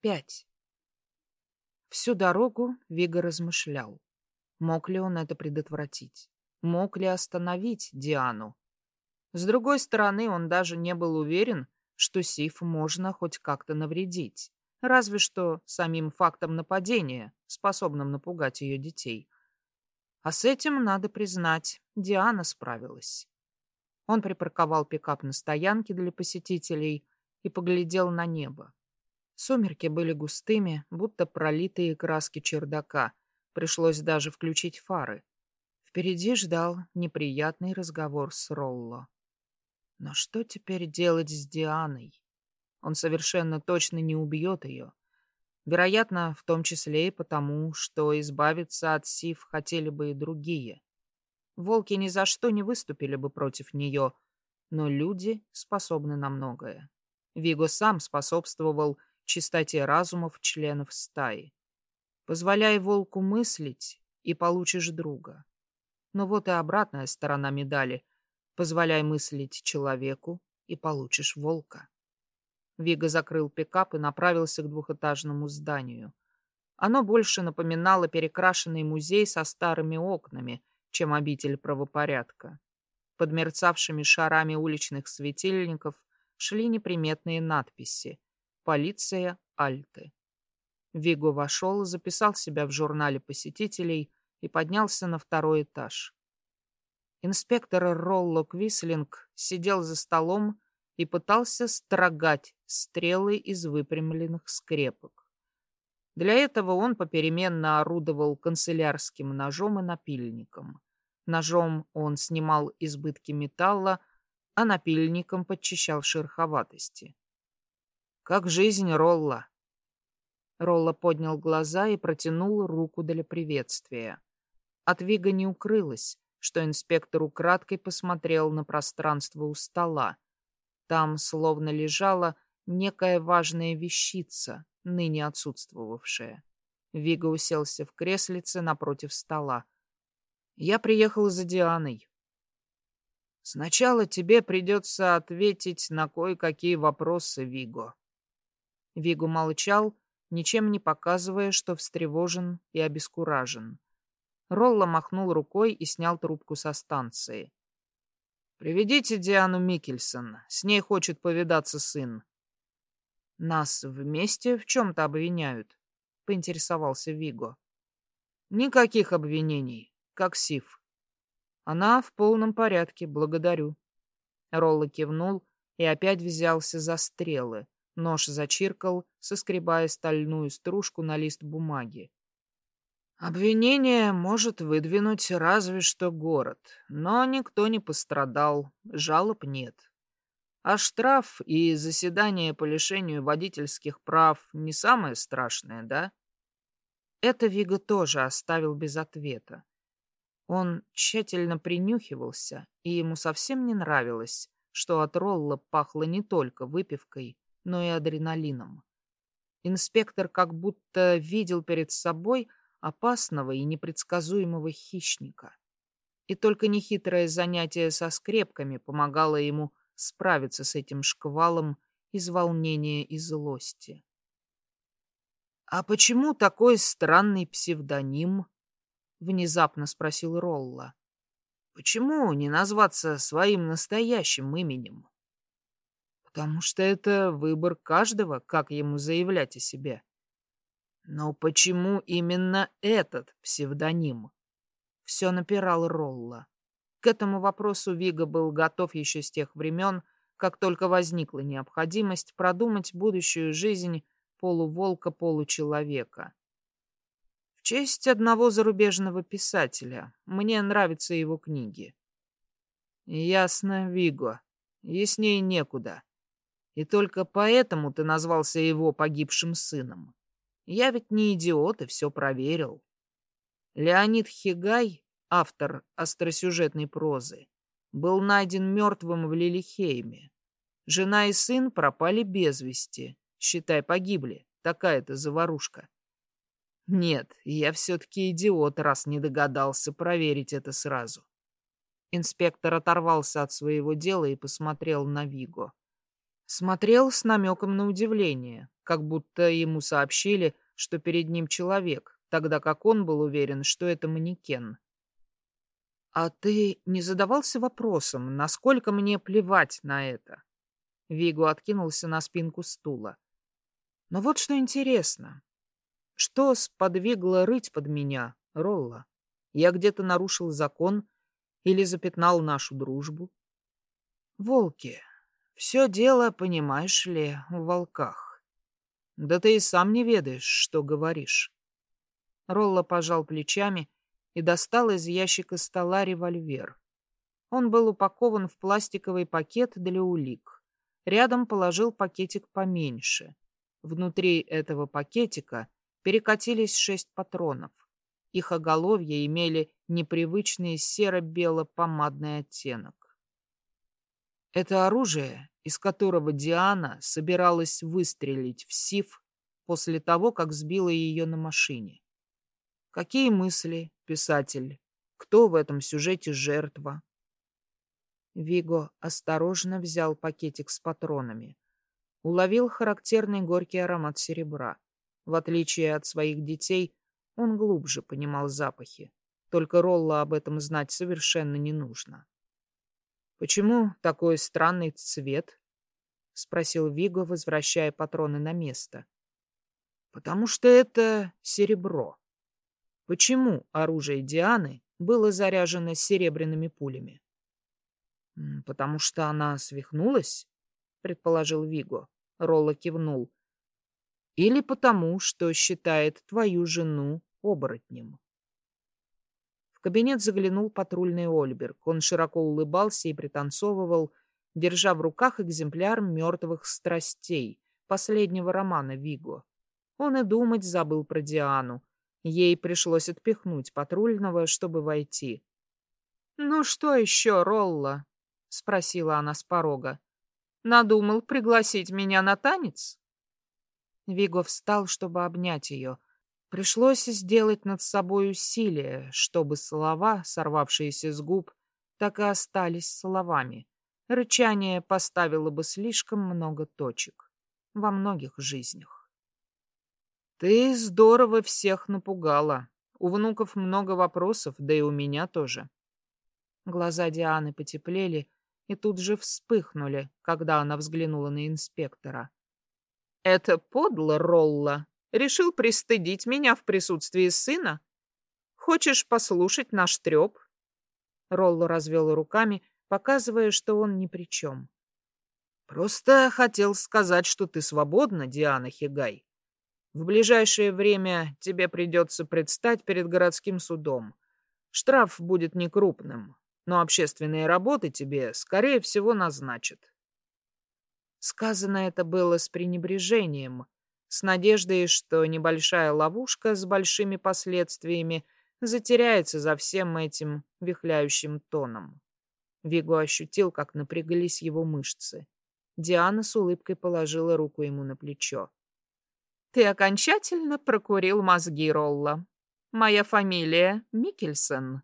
Пять. Всю дорогу Вига размышлял. Мог ли он это предотвратить? Мог ли остановить Диану? С другой стороны, он даже не был уверен, что Сиф можно хоть как-то навредить. Разве что самим фактом нападения, способным напугать ее детей. А с этим, надо признать, Диана справилась. Он припарковал пикап на стоянке для посетителей и поглядел на небо. Сумерки были густыми, будто пролитые краски чердака. Пришлось даже включить фары. Впереди ждал неприятный разговор с Ролло. Но что теперь делать с Дианой? Он совершенно точно не убьет ее. Вероятно, в том числе и потому, что избавиться от Сив хотели бы и другие. Волки ни за что не выступили бы против нее, но люди способны на многое. Виго сам способствовал чистоте разумов членов стаи. Позволяй волку мыслить, и получишь друга. Но вот и обратная сторона медали. Позволяй мыслить человеку, и получишь волка. Вига закрыл пикап и направился к двухэтажному зданию. Оно больше напоминало перекрашенный музей со старыми окнами, чем обитель правопорядка. Под мерцавшими шарами уличных светильников шли неприметные надписи Полиция Альты. Виго вошел, записал себя в журнале посетителей и поднялся на второй этаж. Инспектор Ролло Квислинг сидел за столом и пытался строгать стрелы из выпрямленных скрепок. Для этого он попеременно орудовал канцелярским ножом и напильником. Ножом он снимал избытки металла, а напильником подчищал шероховатости. Как жизнь Ролла. Ролла поднял глаза и протянул руку для приветствия. От Вига не укрылось, что инспектор украдкой посмотрел на пространство у стола. Там словно лежала некая важная вещица, ныне отсутствовавшая. Вига уселся в креслице напротив стола. «Я приехал за Дианой. Сначала тебе придется ответить на кое-какие вопросы, Виго. Вигу молчал, ничем не показывая, что встревожен и обескуражен. Ролла махнул рукой и снял трубку со станции. «Приведите Диану Микельсон. С ней хочет повидаться сын». «Нас вместе в чем-то обвиняют», — поинтересовался Виго. «Никаких обвинений, как Сив. Она в полном порядке, благодарю». Ролла кивнул и опять взялся за стрелы. Нож зачиркал, соскребая стальную стружку на лист бумаги. Обвинение может выдвинуть разве что город, но никто не пострадал, жалоб нет. А штраф и заседание по лишению водительских прав не самое страшное, да? Это Вига тоже оставил без ответа. Он тщательно принюхивался, и ему совсем не нравилось, что от Ролла пахло не только выпивкой, но и адреналином. Инспектор как будто видел перед собой опасного и непредсказуемого хищника. И только нехитрое занятие со скрепками помогало ему справиться с этим шквалом из волнения и злости. «А почему такой странный псевдоним?» — внезапно спросил Ролла. «Почему не назваться своим настоящим именем?» Потому что это выбор каждого, как ему заявлять о себе. Но почему именно этот псевдоним? Все напирал Ролла. К этому вопросу Вига был готов еще с тех времен, как только возникла необходимость продумать будущую жизнь полуволка-получеловека. В честь одного зарубежного писателя. Мне нравятся его книги. Ясно, Виго. Яснее некуда. И только поэтому ты назвался его погибшим сыном. Я ведь не идиот и все проверил. Леонид Хигай, автор остросюжетной прозы, был найден мертвым в Лилихейме. Жена и сын пропали без вести. Считай, погибли. Такая-то заварушка. Нет, я все-таки идиот, раз не догадался проверить это сразу. Инспектор оторвался от своего дела и посмотрел на Виго. Смотрел с намеком на удивление, как будто ему сообщили, что перед ним человек, тогда как он был уверен, что это манекен. «А ты не задавался вопросом, насколько мне плевать на это?» Вигу откинулся на спинку стула. «Но вот что интересно. Что сподвигло рыть под меня, Ролла? Я где-то нарушил закон или запятнал нашу дружбу?» «Волки. Все дело, понимаешь ли, в волках. Да ты и сам не ведаешь, что говоришь». Ролла пожал плечами и достал из ящика стола револьвер. Он был упакован в пластиковый пакет для улик. Рядом положил пакетик поменьше. Внутри этого пакетика перекатились шесть патронов. Их оголовья имели непривычный серо-бело-помадный оттенок. Это оружие, из которого Диана собиралась выстрелить в Сив после того, как сбила ее на машине. Какие мысли, писатель? Кто в этом сюжете жертва? Виго осторожно взял пакетик с патронами. Уловил характерный горький аромат серебра. В отличие от своих детей, он глубже понимал запахи. Только Ролла об этом знать совершенно не нужно. «Почему такой странный цвет?» — спросил Виго, возвращая патроны на место. «Потому что это серебро», Почему оружие Дианы было заряжено серебряными пулями? «Потому что она свихнулась?» — предположил Виго. Ролла кивнул. «Или потому, что считает твою жену оборотнем». В кабинет заглянул патрульный Ольберг. Он широко улыбался и пританцовывал, держа в руках экземпляр «Мертвых страстей» последнего романа Виго. Он и думать забыл про Диану, Ей пришлось отпихнуть патрульного, чтобы войти. «Ну что еще, Ролла?» — спросила она с порога. «Надумал пригласить меня на танец?» Виго встал, чтобы обнять ее. Пришлось сделать над собой усилие, чтобы слова, сорвавшиеся с губ, так и остались словами. Рычание поставило бы слишком много точек во многих жизнях. Ты здорово всех напугала. У внуков много вопросов, да и у меня тоже. Глаза Дианы потеплели и тут же вспыхнули, когда она взглянула на инспектора. Это подло, Ролла. Решил пристыдить меня в присутствии сына? Хочешь послушать наш треп? Ролла развел руками, показывая, что он ни при чем. Просто хотел сказать, что ты свободна, Диана Хигай. В ближайшее время тебе придется предстать перед городским судом. Штраф будет некрупным, но общественные работы тебе, скорее всего, назначат. Сказано это было с пренебрежением, с надеждой, что небольшая ловушка с большими последствиями затеряется за всем этим вихляющим тоном. Виго ощутил, как напряглись его мышцы. Диана с улыбкой положила руку ему на плечо. Ты окончательно прокурил мозги, Ролла. Моя фамилия Микельсон.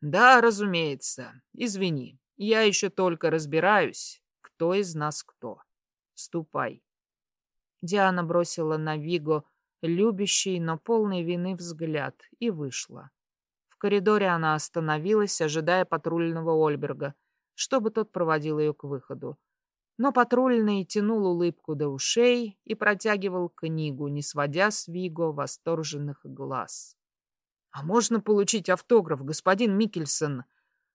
Да, разумеется. Извини. Я еще только разбираюсь, кто из нас кто. Ступай. Диана бросила на Виго любящий, но полный вины взгляд и вышла. В коридоре она остановилась, ожидая патрульного Ольберга, чтобы тот проводил ее к выходу. Но патрульный тянул улыбку до ушей и протягивал книгу, не сводя с Виго восторженных глаз. «А можно получить автограф, господин Микельсон?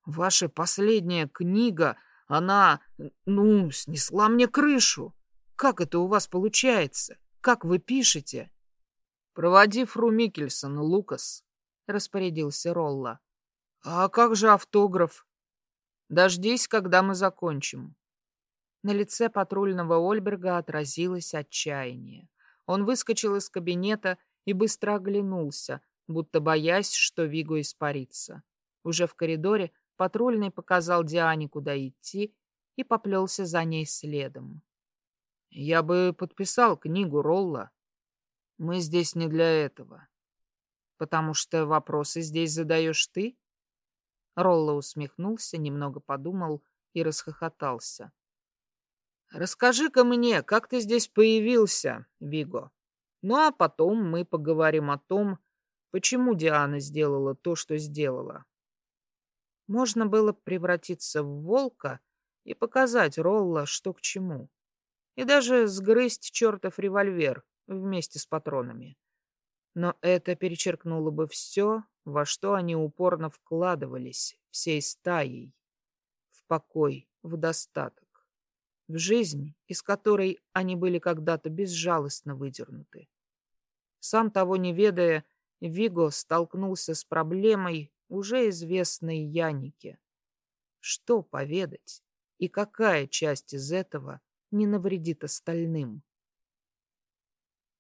Ваша последняя книга, она, ну, снесла мне крышу. Как это у вас получается? Как вы пишете?» «Проводи фру Микельсон, Лукас», — распорядился Ролла. «А как же автограф?» «Дождись, когда мы закончим. На лице патрульного Ольберга отразилось отчаяние. Он выскочил из кабинета и быстро оглянулся, будто боясь, что Виго испарится. Уже в коридоре патрульный показал Диане, куда идти, и поплелся за ней следом. «Я бы подписал книгу Ролла. Мы здесь не для этого. Потому что вопросы здесь задаешь ты?» Ролла усмехнулся, немного подумал и расхохотался. Расскажи-ка мне, как ты здесь появился, Виго. Ну а потом мы поговорим о том, почему Диана сделала то, что сделала. Можно было превратиться в волка и показать Ролла, что к чему. И даже сгрызть чертов револьвер вместе с патронами. Но это перечеркнуло бы все, во что они упорно вкладывались всей стаей. В покой, в достаток. В жизнь, из которой они были когда-то безжалостно выдернуты. Сам того не ведая, Виго столкнулся с проблемой, уже известной Янике. Что поведать и какая часть из этого не навредит остальным?